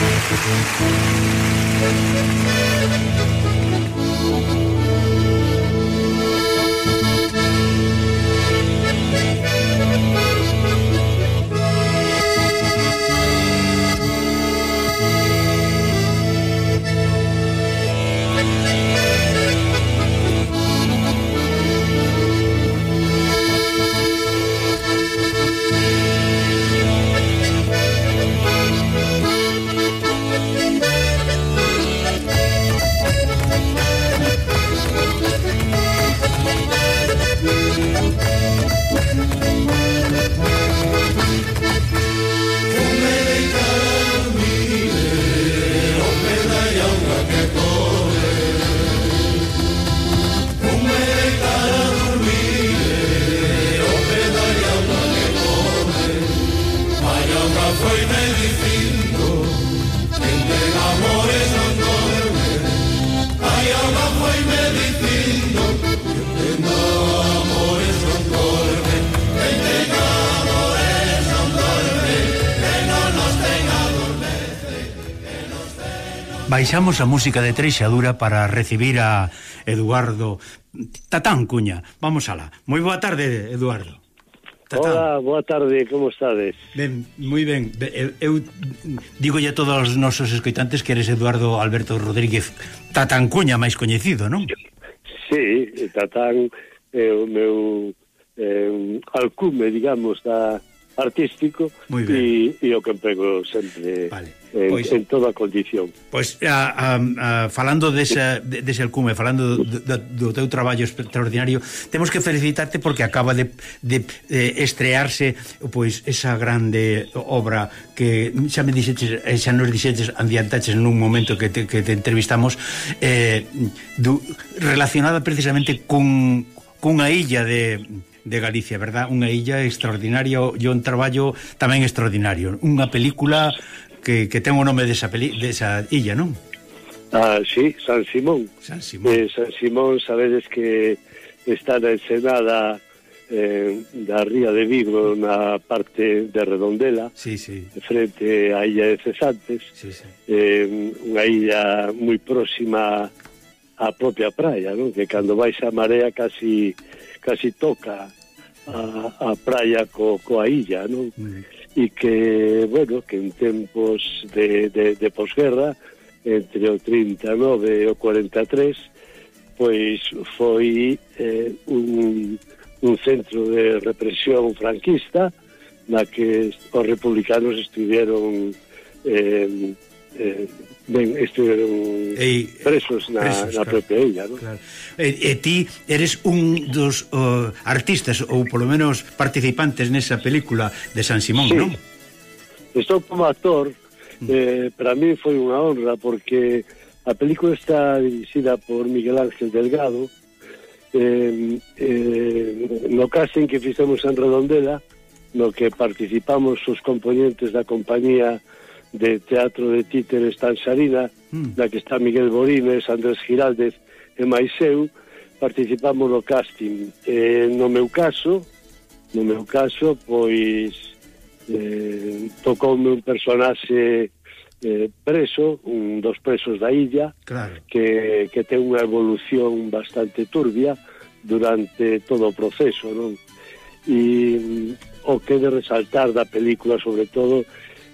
Música Baixamos a música de Treixadura para recibir a Eduardo Tatán Cuña. Vamos alá. Moi boa tarde, Eduardo. Tatán. Hola, boa tarde, como estades? Ben, moi ben. Eu, eu digo a todos os nosos escoitantes que eres Eduardo Alberto Rodríguez Tatán Cuña, máis coñecido, non? Sí, Tatán é o meu eh, alcume, digamos, da, artístico e, e o que emprego sempre vale. en, pois, en toda condición. Pois, a, a, a, falando desa, dese alcume, falando do, do, do teu traballo extraordinario, temos que felicitarte porque acaba de, de, de estrearse pois esa grande obra que xa me dixetes, eh, xa nos dixetes andiantaches nun momento que te, que te entrevistamos eh, du, relacionada precisamente cun, cunha illa de de Galicia, verdad? Unha illa extraordinaria e un traballo tamén extraordinario. Unha película que, que ten o nome desa, peli, desa illa, non? Ah, sí, San Simón. San Simón. Eh, San Simón, sabedes que está na ensenada eh, da Ría de Vigo na parte de Redondela sí, sí. frente á illa de Cesantes sí, sí. Eh, unha illa moi próxima a a propia praia, non? Que cando baixa a marea casi casi toca a, a praia co, coa illa, non? Mm. E que, bueno, que en tempos de, de, de posguerra, entre o 39 e o 43, pois foi eh, un, un centro de represión franquista na que os republicanos estuvieron eh, eh, ben, estiveron Ei, presos na, presos, na claro, propia illa non? Claro. E, e ti eres un dos uh, artistas ou polo menos participantes nesa película de San Simón, sí. non? Estou como actor mm. eh, para mí foi unha honra porque a película está dirixida por Miguel Ángel Delgado eh, eh, no casting que fixemos en Redondela no que participamos os componentes da compañía de Teatro de Títeres Tansarina, mm. na que está Miguel Borines, Andrés Giraldez e máis eu, participamos no casting. Eh, no meu caso, no meu caso, pois eh, tocoume un personaxe eh, preso, un dos presos da illa, claro. que, que ten unha evolución bastante turbia durante todo o proceso, non? E mm, o que de resaltar da película, sobre todo, é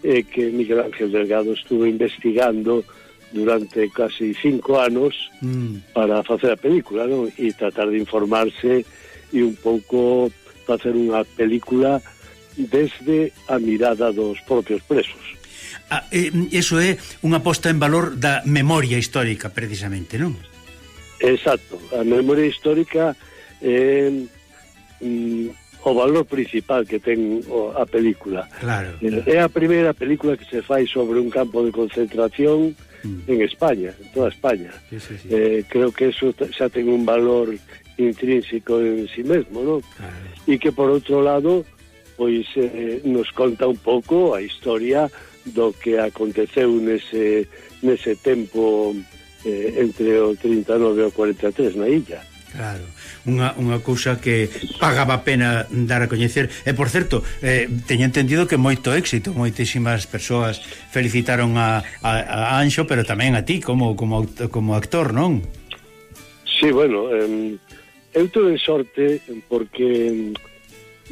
eh, que Miguel Ángel Delgado estuvo investigando durante casi cinco anos mm. para facer a película ¿no? e tratar de informarse e un pouco facer unha película desde a mirada dos propios presos. Ah, eh, eso é unha posta en valor da memoria histórica, precisamente, non? Exacto. A memoria histórica é eh, mm, o valor principal que ten o, a película. Claro. Eh, é a primeira película que se fai sobre un campo de concentración mm. en España, en toda España. Sí, sí, sí. Eh, creo que eso xa ten un valor intrínseco en sí mesmo, ¿no? Claro. E que por outro lado, pois eh, nos conta un pouco a historia do que aconteceu nese, nese tempo eh, entre o 39 e o 43 na illa. Claro, unha, unha cousa que pagaba pena dar a coñecer E por certo, eh, teño entendido que moito éxito Moitísimas persoas felicitaron a, a, a Anxo Pero tamén a ti como, como, como actor, non? Sí, bueno, eh, eu tuve sorte porque,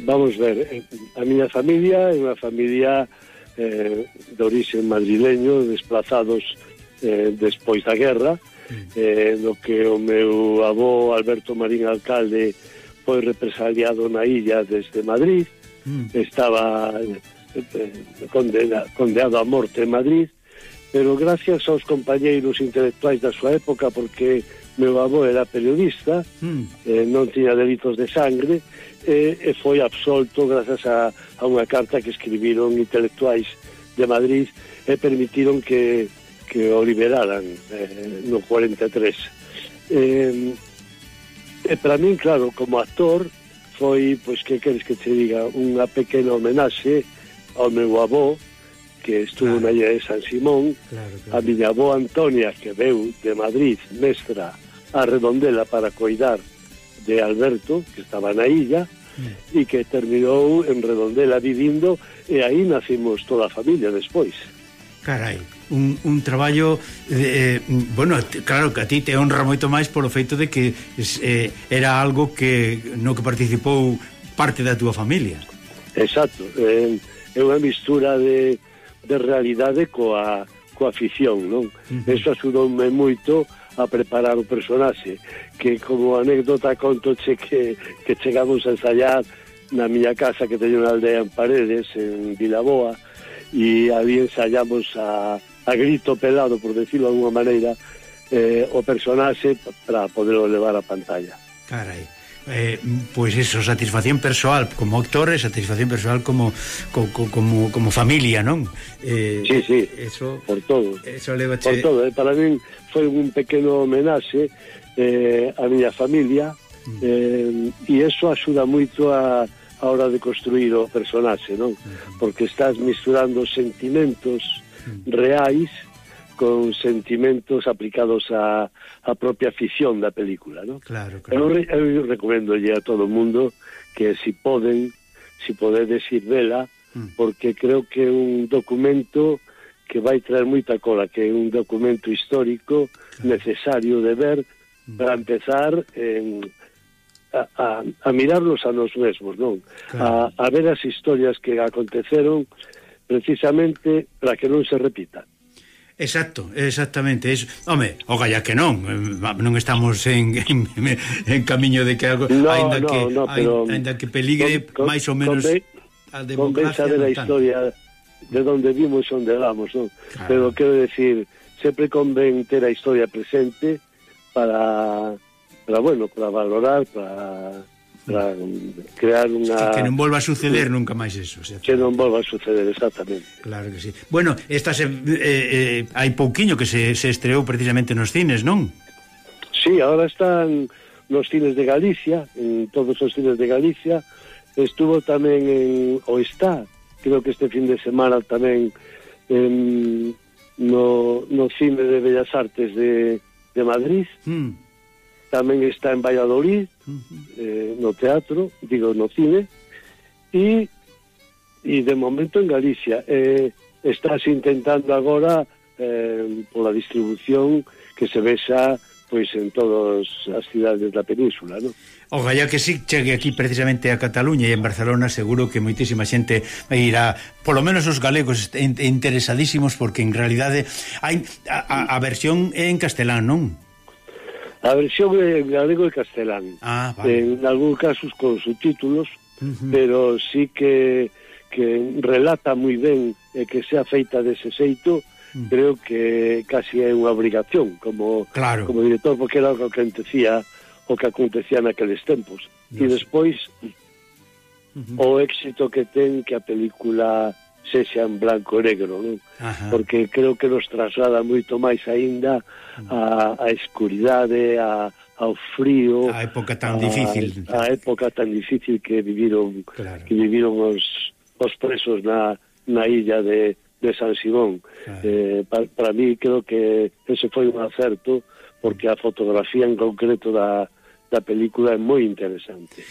vamos ver, eh, a miña familia é unha familia eh, de orixe madrileño Desplazados eh, despois da guerra E eh, do que o meu avó Alberto Marín Alcalde foi represaliado na illa desde Madrid, mm. estaba eh, eh, condena, condenado a morte en Madrid, pero gracias aos compañeiros intelectuais da súa época, porque meu avó era periodista, mm. eh, non tiña delitos de sangre, eh, e foi absolto gracias a, a unha carta que escribiron intelectuais de Madrid e permitiron que que o liberaran eh, no 43. Eh, e para min, claro, como actor, foi, pois, que queres que te diga, unha pequena homenaxe ao meu avó, que estuvo claro. na illa de San Simón, claro, claro. a miña avó Antonia, que veu de Madrid, mestra, a Redondela para coidar de Alberto, que estaba na illa, mm. e que terminou en Redondela vivindo, e aí nacimos toda a familia despois. Carai, un, un traballo de, eh, bueno, claro que a ti te honra moito máis polo feito de que eh, era algo que no que participou parte da túa familia. Exacto, eh, é unha mistura de, de realidade coa, coa afición, non? Uh -huh. Eso axudoume moito a preparar o personaxe, que como anécdota conto che que, que chegamos a ensayar na miña casa que teño unha aldea en Paredes, en Vilaboa, uh e ali ensayamos a, a grito pelado, por decirlo de alguma maneira, eh, o personaxe para poderlo levar a pantalla. Carai. Eh, pois pues eso, satisfacción persoal como actor e satisfacción persoal como como, como, como familia, non? Eh, sí, sí, eso, por todo eso levache... por todo, eh, para min foi un pequeno homenaxe eh, a miña familia mm. eh, e eso axuda moito a, a hora de construir o personaxe, non? Porque estás misturando sentimentos reais con sentimentos aplicados a, a propia ficción da película, non? Claro, claro. Eu, eu recomendo a todo o mundo que si poden, si podedes ir vela, mm. porque creo que é un documento que vai traer moita cola, que é un documento histórico claro. necesario de ver mm. para empezar en a, a, a mirarnos a nos mesmos, non? Claro. A, a ver as historias que aconteceron precisamente para que non se repitan. Exacto, exactamente eso. Home, o galla que non, eh, non estamos en, en, en camiño de que algo, no, ainda no, que no, pero, ainda que peligre con, máis ou menos con, a democracia de la historia de onde vimos onde vamos, non? Claro. Pero quero decir, sempre convén ter a historia presente para para bueno, para valorar, para para crear unha... Que non volva a suceder nunca máis eso. Que non volva a suceder, exactamente. Claro que sí. Bueno, esta se, eh, eh, hai pouquiño que se, se estreou precisamente nos cines, non? Sí, ahora están nos cines de Galicia, en todos os cines de Galicia. Estuvo tamén en... o está, creo que este fin de semana tamén en, no, no cine de Bellas Artes de, de Madrid. Mm tamén está en Valladolid, uh -huh. eh, no teatro, digo, no cine, e e de momento en Galicia. Eh, estás intentando agora eh, pola distribución que se vexa pois en todas as cidades da península, non? Ojalá que si chegue aquí precisamente a Cataluña e en Barcelona seguro que moitísima xente irá, polo menos os galegos interesadísimos porque en realidade hai a, a, a versión en castelán, non? A versión é en galego e castelán. Ah, vale. Eh, en algún casos con subtítulos, uh -huh. pero sí que que relata moi ben e que sea feita dese xeito, mm. creo que casi é unha obrigación como claro. como director porque era o que acontecía o que acontecía naqueles tempos. Yes. E despois uh -huh. o éxito que ten que a película sexa en blanco e negro, non? Ajá. Porque creo que nos traslada moito máis aínda a, a escuridade, a, ao frío, a época tan a, difícil, a época tan difícil que viviron claro. que viviron os os presos na na illa de de San Simón. Claro. Eh, para, para mí creo que ese foi un acerto porque a fotografía en concreto da da película é moi interesante.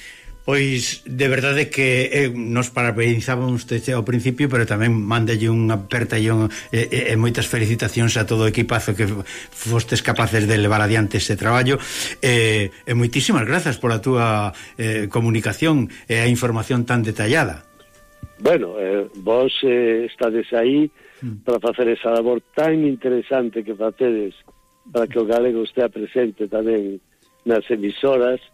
Pois de verdade que eh, nos parabenizábamos ao principio, pero tamén mandalle unha aperta e, un, e, eh, eh, e moitas felicitacións a todo o equipazo que fostes capaces de levar adiante ese traballo. Eh, e moitísimas grazas pola túa eh, comunicación e a información tan detallada. Bueno, eh, vos eh, estades aí mm. para facer esa labor tan interesante que facedes para que o galego estea presente tamén nas emisoras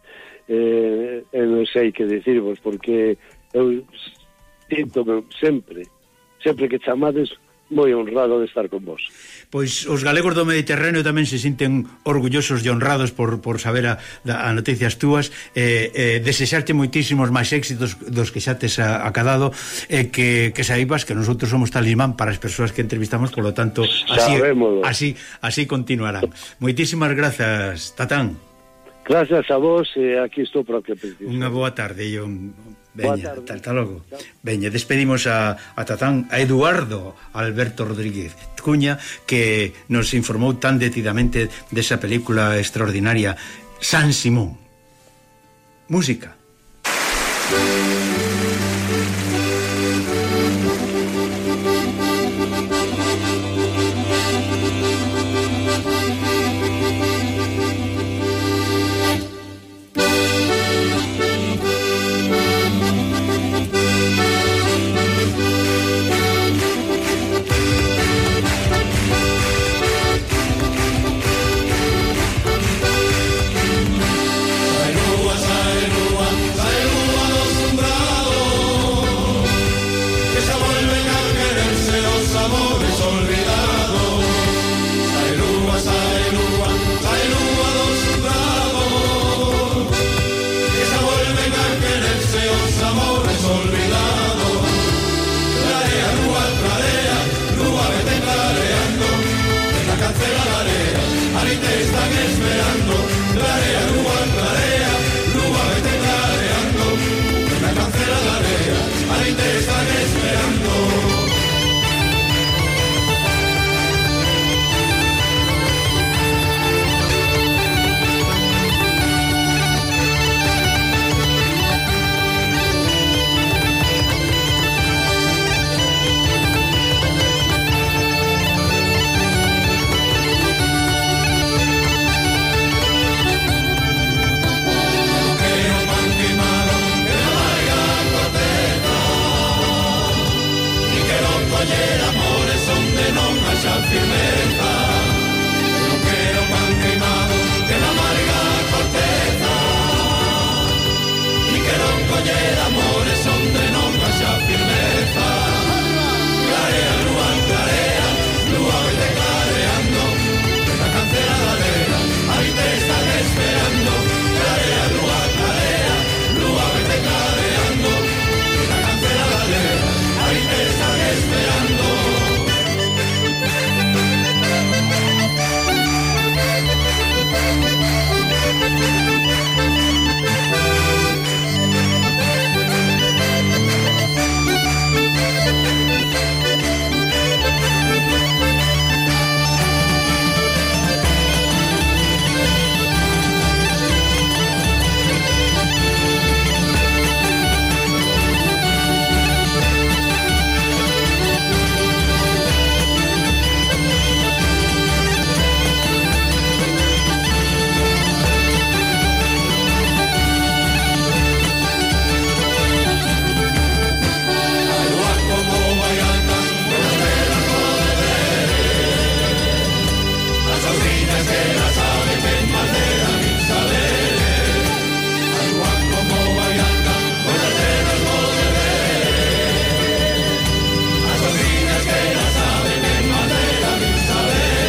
eh, eu non sei que dicirvos porque eu sinto sempre sempre que chamades moi honrado de estar con vos. Pois os galegos do Mediterráneo tamén se sinten orgullosos e honrados por, por saber a, a noticias túas eh, eh, desexarte moitísimos máis éxitos dos que xa tes acadado e eh, que, que saibas que nosotros somos talismán para as persoas que entrevistamos polo tanto así, así, así continuarán. Moitísimas grazas, Tatán. Grazas a vos e aquí estou para o que preciso. Unha boa tarde e un Veña, ata logo. Veña, despedimos a, a Tatán, a Eduardo Alberto Rodríguez Cuña, que nos informou tan detidamente desa película extraordinaria, San Simón. Música.